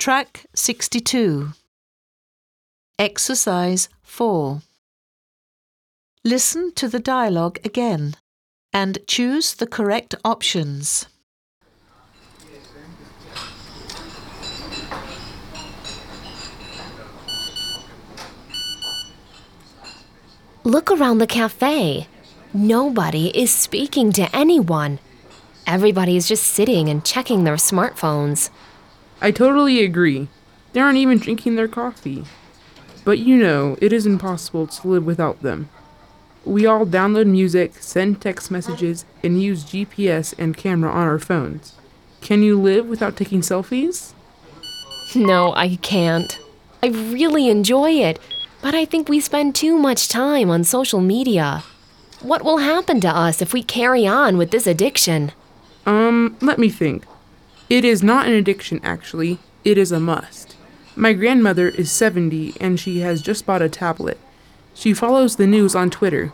Track 62. Exercise 4. Listen to the dialogue again and choose the correct options. Look around the cafe. Nobody is speaking to anyone. Everybody is just sitting and checking their smartphones. I totally agree. They aren't even drinking their coffee. But you know, it is impossible to live without them. We all download music, send text messages, and use GPS and camera on our phones. Can you live without taking selfies? No, I can't. I really enjoy it, but I think we spend too much time on social media. What will happen to us if we carry on with this addiction? Um, let me think. It is not an addiction, actually. It is a must. My grandmother is 70 and she has just bought a tablet. She follows the news on Twitter.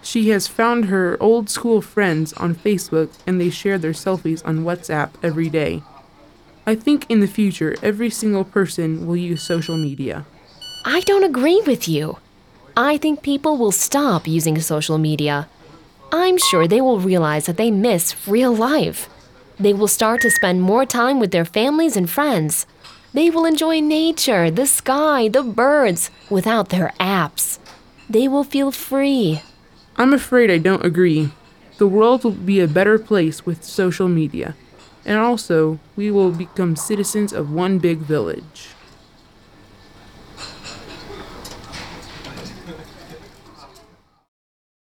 She has found her old school friends on Facebook and they share their selfies on WhatsApp every day. I think in the future, every single person will use social media. I don't agree with you. I think people will stop using social media. I'm sure they will realize that they miss real life. They will start to spend more time with their families and friends. They will enjoy nature, the sky, the birds without their apps. They will feel free. I'm afraid I don't agree. The world will be a better place with social media. And also, we will become citizens of one big village.